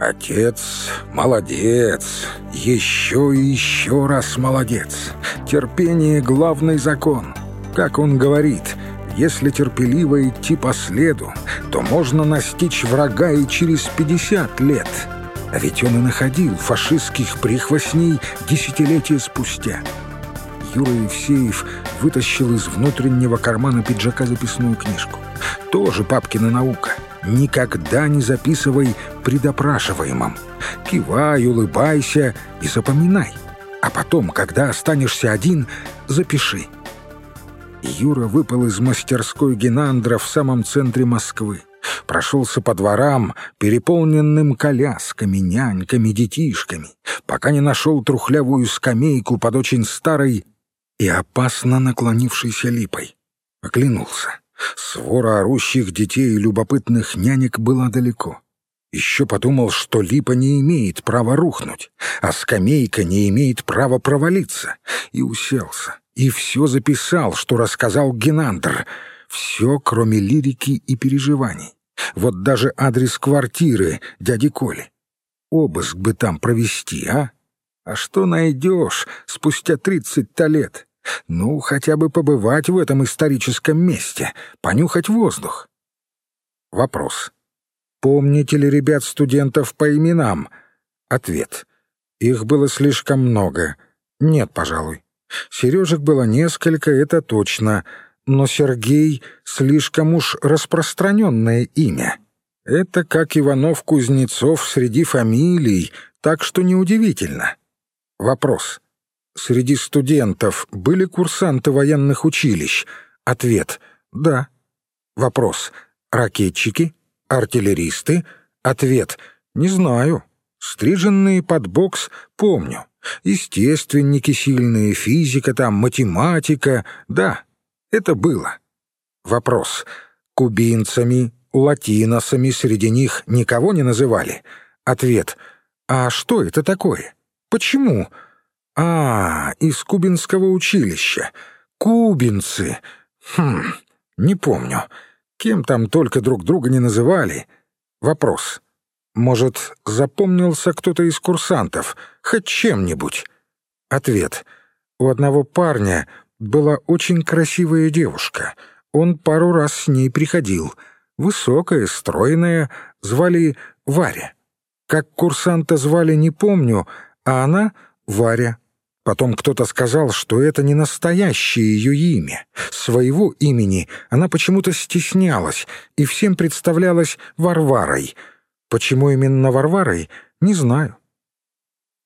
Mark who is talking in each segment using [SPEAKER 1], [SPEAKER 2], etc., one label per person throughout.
[SPEAKER 1] Отец молодец, еще и еще раз молодец. Терпение — главный закон. Как он говорит, если терпеливо идти по следу, то можно настичь врага и через 50 лет. А ведь он и находил фашистских прихвостней десятилетия спустя. Юра Евсеев вытащил из внутреннего кармана пиджака записную книжку. Тоже папкина наука. Никогда не записывай предопрашиваемым. Кивай, улыбайся и запоминай. А потом, когда останешься один, запиши. Юра выпал из мастерской Генандра в самом центре Москвы. Прошелся по дворам, переполненным колясками, няньками, детишками, пока не нашел трухлявую скамейку под очень старой и опасно наклонившейся липой. Оглянулся. Свора орущих детей и любопытных нянек была далеко. Еще подумал, что липа не имеет права рухнуть, а скамейка не имеет права провалиться, и уселся и все записал, что рассказал Генандр. Все, кроме лирики и переживаний. Вот даже адрес квартиры дяди Коли. Обыск бы там провести, а? А что найдешь спустя тридцать-то лет? Ну, хотя бы побывать в этом историческом месте, понюхать воздух. Вопрос. Помните ли ребят-студентов по именам? Ответ. Их было слишком много. Нет, пожалуй. Сережек было несколько, это точно, но Сергей — слишком уж распространенное имя. Это как Иванов-Кузнецов среди фамилий, так что неудивительно. Вопрос. Среди студентов были курсанты военных училищ? Ответ — да. Вопрос. Ракетчики? Артиллеристы? Ответ — не знаю. Стриженные под бокс помню. Естественники сильные, физика там, математика. Да, это было. Вопрос. Кубинцами, латиносами среди них никого не называли? Ответ. А что это такое? Почему? А, из кубинского училища. Кубинцы. Хм, не помню. Кем там только друг друга не называли. Вопрос. Может, запомнился кто-то из курсантов, хоть чем-нибудь? Ответ. У одного парня была очень красивая девушка. Он пару раз с ней приходил. Высокая, стройная, звали Варя. Как курсанта звали, не помню, а она — Варя. Потом кто-то сказал, что это не настоящее ее имя. Своего имени она почему-то стеснялась и всем представлялась Варварой — Почему именно Варварой, не знаю.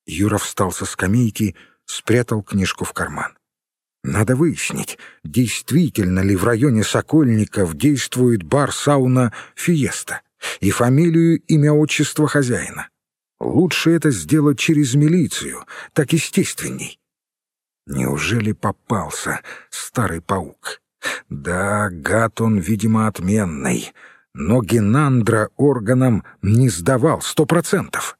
[SPEAKER 1] Юра встал со скамейки, спрятал книжку в карман. Надо выяснить, действительно ли в районе Сокольников действует бар-сауна «Фиеста» и фамилию, имя, отчество хозяина. Лучше это сделать через милицию, так естественней. Неужели попался старый паук? Да, гад он, видимо, отменный — но Генандра органам не сдавал сто процентов.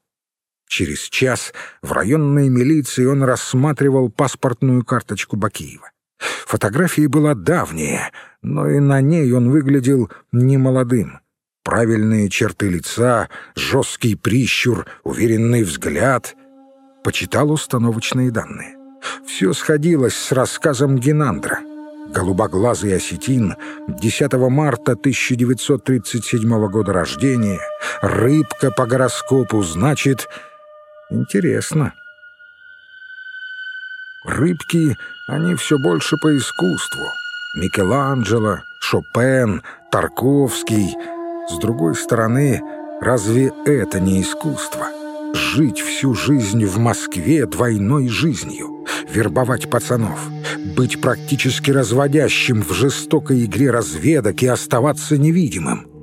[SPEAKER 1] Через час в районной милиции он рассматривал паспортную карточку Бакиева. Фотография была давняя, но и на ней он выглядел немолодым. Правильные черты лица, жесткий прищур, уверенный взгляд. Почитал установочные данные. Все сходилось с рассказом Генандра — голубоглазый осетин, 10 марта 1937 года рождения, рыбка по гороскопу, значит... Интересно. Рыбки, они все больше по искусству. Микеланджело, Шопен, Тарковский. С другой стороны, разве это не искусство? Жить всю жизнь в Москве двойной жизнью, вербовать пацанов, быть практически разводящим в жестокой игре разведок и оставаться невидимым.